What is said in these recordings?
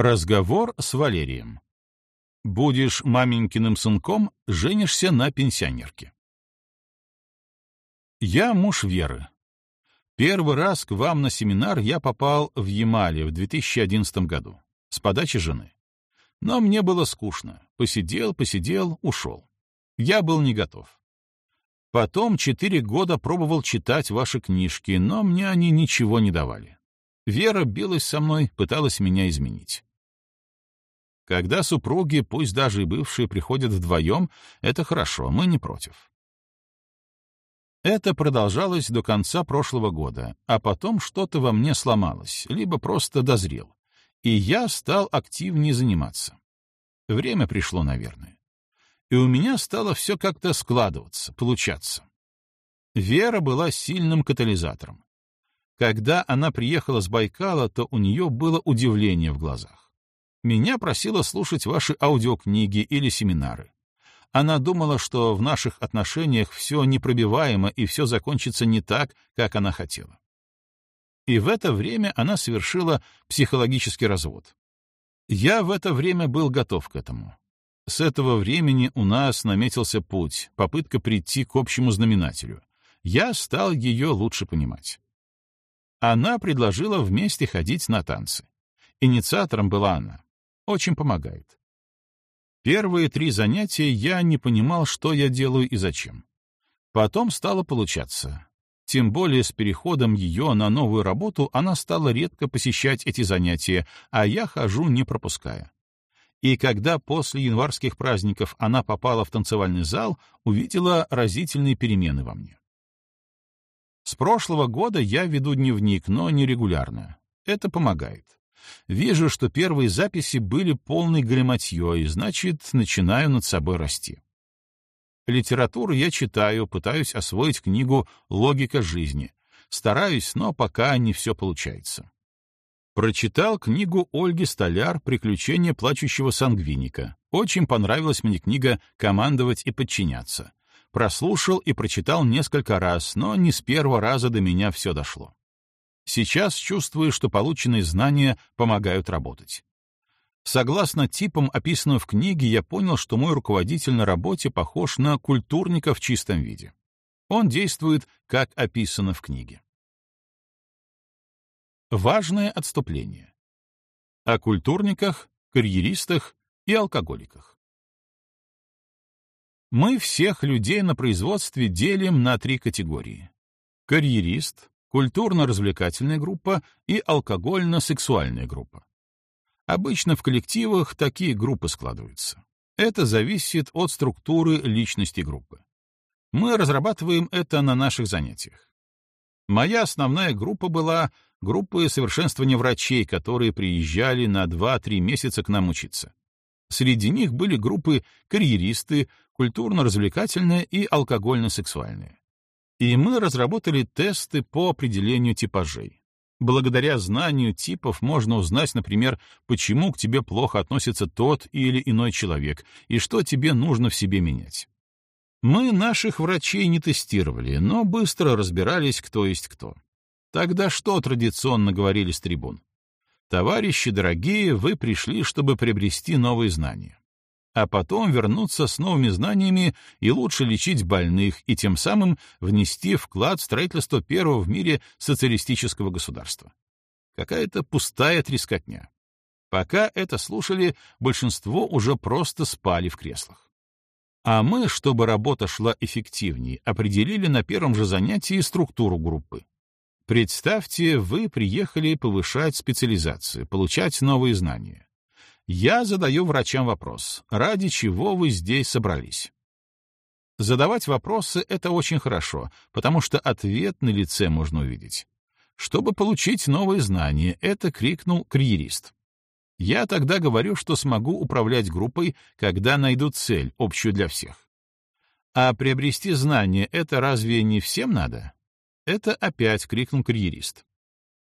Разговор с Валерием. Будешь маменькиным сынком, женишься на пенсионерке. Я муж Веры. Первый раз к вам на семинар я попал в Ямале в 2011 году, с подачи жены. Но мне было скучно. Посидел, посидел, ушел. Я был не готов. Потом четыре года пробовал читать ваши книжки, но мне они ничего не давали. Вера билась со мной, пыталась меня изменить. Когда супруги, пусть даже и бывшие, приходят вдвоем, это хорошо, мы не против. Это продолжалось до конца прошлого года, а потом что-то во мне сломалось, либо просто дозрел, и я стал активнее заниматься. Время пришло, наверное. И у меня стало все как-то складываться, получаться. Вера была сильным катализатором. Когда она приехала с Байкала, то у нее было удивление в глазах. Меня просила слушать ваши аудиокниги или семинары. Она думала, что в наших отношениях все непробиваемо и все закончится не так, как она хотела. И в это время она совершила психологический развод. Я в это время был готов к этому. С этого времени у нас наметился путь, попытка прийти к общему знаменателю. Я стал ее лучше понимать. Она предложила вместе ходить на танцы. Инициатором была она. Очень помогает. Первые три занятия я не понимал, что я делаю и зачем. Потом стало получаться. Тем более с переходом ее на новую работу она стала редко посещать эти занятия, а я хожу не пропуская. И когда после январских праздников она попала в танцевальный зал, увидела разительные перемены во мне. С прошлого года я веду дневник, но нерегулярно. Это помогает. Вижу, что первые записи были полной галиматьей, значит, начинаю над собой расти. Литературу я читаю, пытаюсь освоить книгу «Логика жизни». Стараюсь, но пока не все получается. Прочитал книгу Ольги Столяр «Приключения плачущего сангвиника». Очень понравилась мне книга «Командовать и подчиняться». Прослушал и прочитал несколько раз, но не с первого раза до меня все дошло. Сейчас чувствую, что полученные знания помогают работать. Согласно типам, описанным в книге, я понял, что мой руководитель на работе похож на культурника в чистом виде. Он действует, как описано в книге. Важное отступление. О культурниках, карьеристах и алкоголиках. Мы всех людей на производстве делим на три категории. Карьерист, культурно-развлекательная группа и алкогольно-сексуальная группа. Обычно в коллективах такие группы складываются. Это зависит от структуры личности группы. Мы разрабатываем это на наших занятиях. Моя основная группа была группы совершенствования врачей, которые приезжали на 2-3 месяца к нам учиться. Среди них были группы карьеристы, культурно-развлекательная и алкогольно-сексуальная. И мы разработали тесты по определению типажей. Благодаря знанию типов можно узнать, например, почему к тебе плохо относится тот или иной человек и что тебе нужно в себе менять. Мы наших врачей не тестировали, но быстро разбирались, кто есть кто. Тогда что традиционно говорили с трибун? Товарищи дорогие, вы пришли, чтобы приобрести новые знания а потом вернуться с новыми знаниями и лучше лечить больных и тем самым внести вклад в строительство первого в мире социалистического государства. Какая-то пустая трескотня. Пока это слушали, большинство уже просто спали в креслах. А мы, чтобы работа шла эффективнее, определили на первом же занятии структуру группы. Представьте, вы приехали повышать специализацию, получать новые знания. Я задаю врачам вопрос, ради чего вы здесь собрались? Задавать вопросы — это очень хорошо, потому что ответ на лице можно увидеть. Чтобы получить новые знания, это крикнул карьерист. Я тогда говорю, что смогу управлять группой, когда найду цель, общую для всех. А приобрести знания — это разве не всем надо? Это опять крикнул карьерист.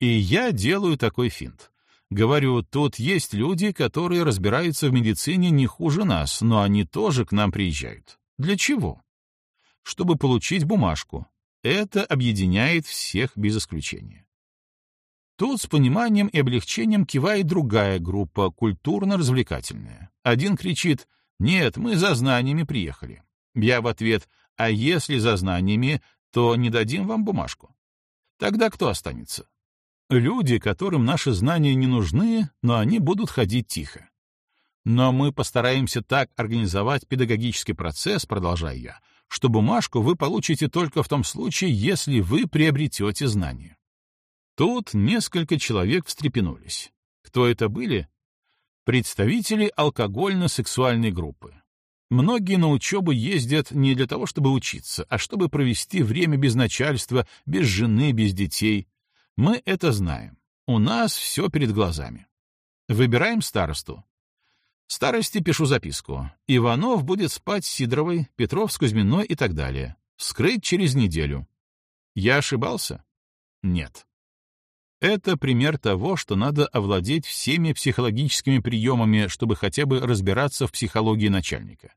И я делаю такой финт. Говорю, тут есть люди, которые разбираются в медицине не хуже нас, но они тоже к нам приезжают. Для чего? Чтобы получить бумажку. Это объединяет всех без исключения. Тут с пониманием и облегчением кивает другая группа, культурно-развлекательная. Один кричит «Нет, мы за знаниями приехали». Я в ответ «А если за знаниями, то не дадим вам бумажку». Тогда кто останется? Люди, которым наши знания не нужны, но они будут ходить тихо. Но мы постараемся так организовать педагогический процесс, продолжаю я, что бумажку вы получите только в том случае, если вы приобретете знания. Тут несколько человек встрепенулись. Кто это были? Представители алкогольно-сексуальной группы. Многие на учебу ездят не для того, чтобы учиться, а чтобы провести время без начальства, без жены, без детей. Мы это знаем. У нас все перед глазами. Выбираем старосту. Старости пишу записку. Иванов будет спать с Сидоровой, Петров с Кузьминой и так далее. Скрыть через неделю. Я ошибался? Нет. Это пример того, что надо овладеть всеми психологическими приемами, чтобы хотя бы разбираться в психологии начальника.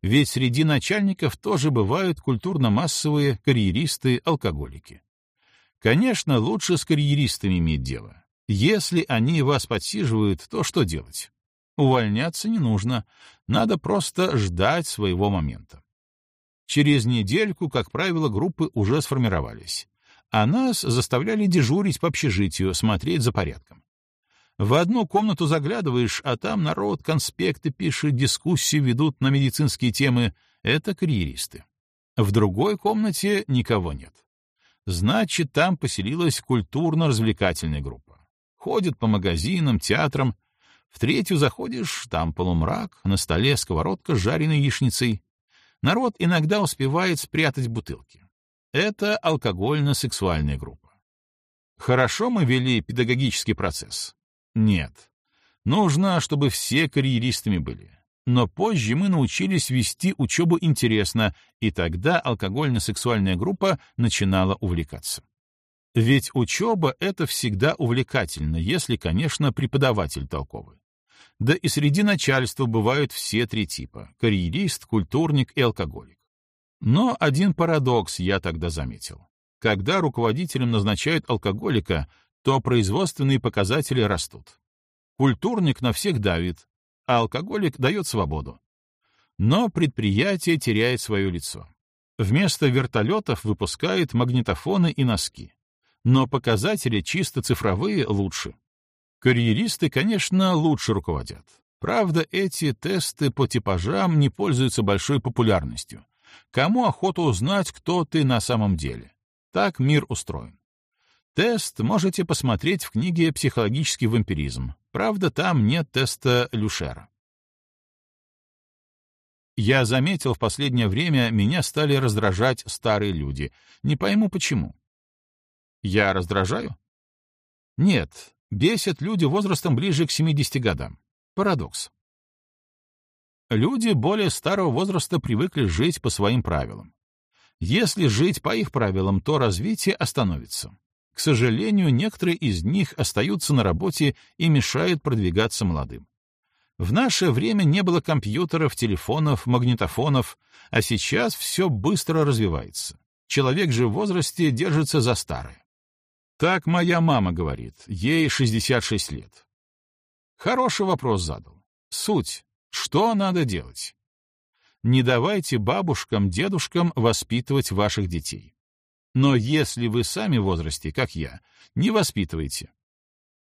Ведь среди начальников тоже бывают культурно-массовые карьеристы, алкоголики. Конечно, лучше с карьеристами иметь дело. Если они вас подсиживают, то что делать? Увольняться не нужно, надо просто ждать своего момента. Через недельку, как правило, группы уже сформировались а нас заставляли дежурить по общежитию, смотреть за порядком. В одну комнату заглядываешь, а там народ конспекты пишет, дискуссии ведут на медицинские темы. Это карьеристы. В другой комнате никого нет. Значит, там поселилась культурно-развлекательная группа. Ходят по магазинам, театрам. В третью заходишь, там полумрак, на столе сковородка с жареной яичницей. Народ иногда успевает спрятать бутылки. Это алкогольно-сексуальная группа. Хорошо мы вели педагогический процесс? Нет. Нужно, чтобы все карьеристами были. Но позже мы научились вести учебу интересно, и тогда алкогольно-сексуальная группа начинала увлекаться. Ведь учеба — это всегда увлекательно, если, конечно, преподаватель толковый. Да и среди начальства бывают все три типа — карьерист, культурник и алкоголик. Но один парадокс я тогда заметил. Когда руководителям назначают алкоголика, то производственные показатели растут. Культурник на всех давит, а алкоголик дает свободу. Но предприятие теряет свое лицо. Вместо вертолетов выпускает магнитофоны и носки. Но показатели чисто цифровые лучше. Карьеристы, конечно, лучше руководят. Правда, эти тесты по типажам не пользуются большой популярностью, Кому охота узнать, кто ты на самом деле? Так мир устроен. Тест можете посмотреть в книге «Психологический вампиризм». Правда, там нет теста Люшера. Я заметил, в последнее время меня стали раздражать старые люди. Не пойму, почему. Я раздражаю? Нет, бесят люди возрастом ближе к 70 годам. Парадокс. Люди более старого возраста привыкли жить по своим правилам. Если жить по их правилам, то развитие остановится. К сожалению, некоторые из них остаются на работе и мешают продвигаться молодым. В наше время не было компьютеров, телефонов, магнитофонов, а сейчас все быстро развивается. Человек же в возрасте держится за старое. Так моя мама говорит, ей 66 лет. Хороший вопрос задал. Суть. Что надо делать? Не давайте бабушкам, дедушкам воспитывать ваших детей. Но если вы сами в возрасте, как я, не воспитывайте.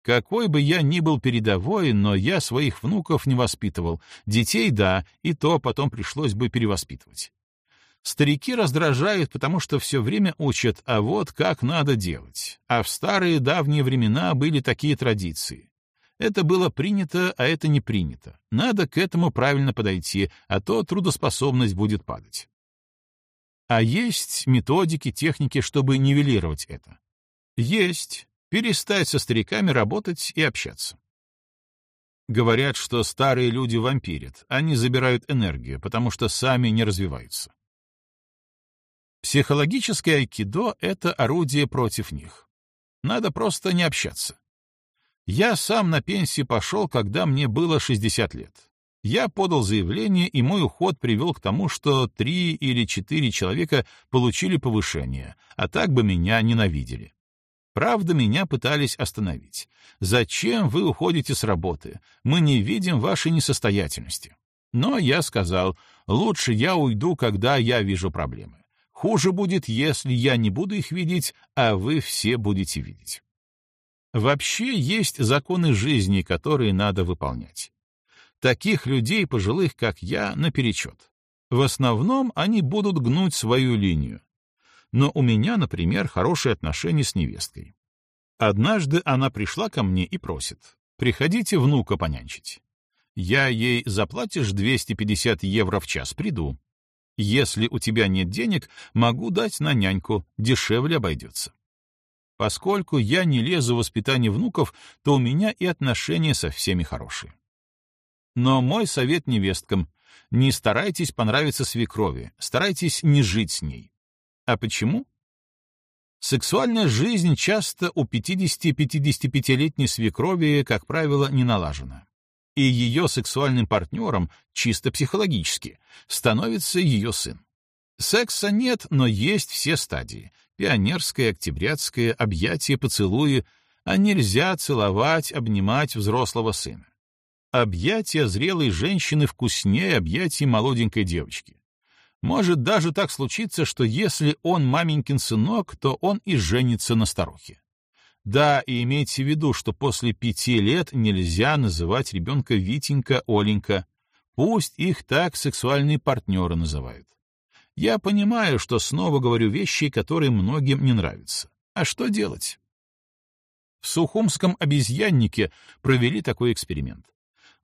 Какой бы я ни был передовой, но я своих внуков не воспитывал. Детей — да, и то потом пришлось бы перевоспитывать. Старики раздражают, потому что все время учат, а вот как надо делать. А в старые давние времена были такие традиции. Это было принято, а это не принято. Надо к этому правильно подойти, а то трудоспособность будет падать. А есть методики, техники, чтобы нивелировать это? Есть. Перестать со стариками работать и общаться. Говорят, что старые люди вампирят, они забирают энергию, потому что сами не развиваются. Психологическое айкидо — это орудие против них. Надо просто не общаться. Я сам на пенсию пошел, когда мне было 60 лет. Я подал заявление, и мой уход привел к тому, что три или четыре человека получили повышение, а так бы меня ненавидели. Правда, меня пытались остановить. «Зачем вы уходите с работы? Мы не видим вашей несостоятельности». Но я сказал, лучше я уйду, когда я вижу проблемы. Хуже будет, если я не буду их видеть, а вы все будете видеть. Вообще есть законы жизни, которые надо выполнять. Таких людей, пожилых, как я, наперечет. В основном они будут гнуть свою линию. Но у меня, например, хорошие отношения с невесткой. Однажды она пришла ко мне и просит, «Приходите внука понянчить». Я ей заплатишь 250 евро в час, приду. Если у тебя нет денег, могу дать на няньку, дешевле обойдется. Поскольку я не лезу в воспитание внуков, то у меня и отношения со всеми хорошие. Но мой совет невесткам — не старайтесь понравиться свекрови, старайтесь не жить с ней. А почему? Сексуальная жизнь часто у 50-55-летней свекрови, как правило, не налажена и ее сексуальным партнером, чисто психологически, становится ее сын. Секса нет, но есть все стадии — пионерское, октябрятское, объятие, поцелуи, а нельзя целовать, обнимать взрослого сына. Объятия зрелой женщины вкуснее объятий молоденькой девочки. Может даже так случиться, что если он маменькин сынок, то он и женится на старухе. Да, и имейте в виду, что после пяти лет нельзя называть ребенка Витенька, Оленька. Пусть их так сексуальные партнеры называют. Я понимаю, что снова говорю вещи, которые многим не нравятся. А что делать? В Сухумском обезьяннике провели такой эксперимент.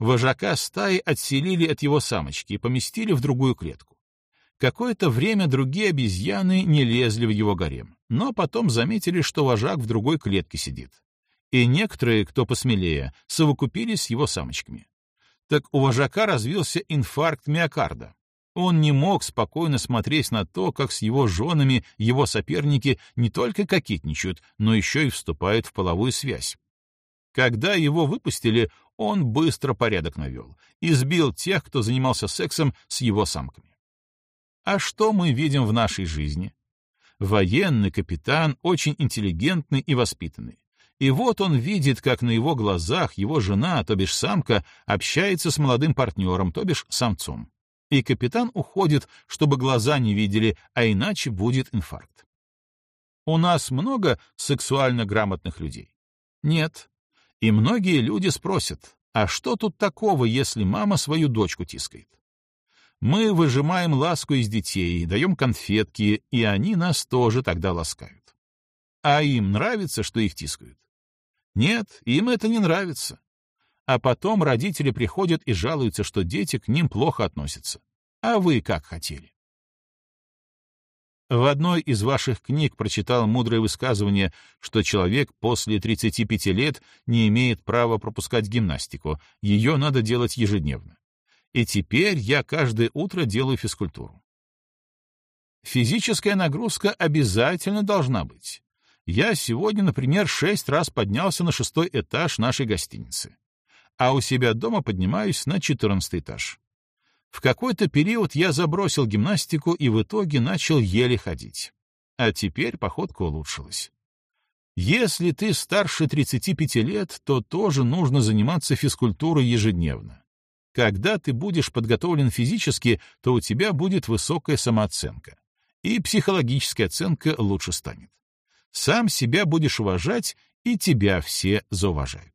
Вожака стаи отселили от его самочки и поместили в другую клетку. Какое-то время другие обезьяны не лезли в его гарем, но потом заметили, что вожак в другой клетке сидит. И некоторые, кто посмелее, совокупились с его самочками. Так у вожака развился инфаркт миокарда. Он не мог спокойно смотреть на то, как с его женами его соперники не только кокетничают, но еще и вступают в половую связь. Когда его выпустили, он быстро порядок навел, избил тех, кто занимался сексом с его самками. А что мы видим в нашей жизни? Военный капитан очень интеллигентный и воспитанный. И вот он видит, как на его глазах его жена, то бишь самка, общается с молодым партнером, то бишь самцом. И капитан уходит, чтобы глаза не видели, а иначе будет инфаркт. У нас много сексуально грамотных людей? Нет. И многие люди спросят, а что тут такого, если мама свою дочку тискает? Мы выжимаем ласку из детей, даем конфетки, и они нас тоже тогда ласкают. А им нравится, что их тискают? Нет, им это не нравится. А потом родители приходят и жалуются, что дети к ним плохо относятся. А вы как хотели? В одной из ваших книг прочитал мудрое высказывание, что человек после 35 лет не имеет права пропускать гимнастику, ее надо делать ежедневно и теперь я каждое утро делаю физкультуру. Физическая нагрузка обязательно должна быть. Я сегодня, например, шесть раз поднялся на шестой этаж нашей гостиницы, а у себя дома поднимаюсь на четырнадцатый этаж. В какой-то период я забросил гимнастику и в итоге начал еле ходить. А теперь походка улучшилась. Если ты старше 35 лет, то тоже нужно заниматься физкультурой ежедневно. Когда ты будешь подготовлен физически, то у тебя будет высокая самооценка. И психологическая оценка лучше станет. Сам себя будешь уважать, и тебя все зауважают.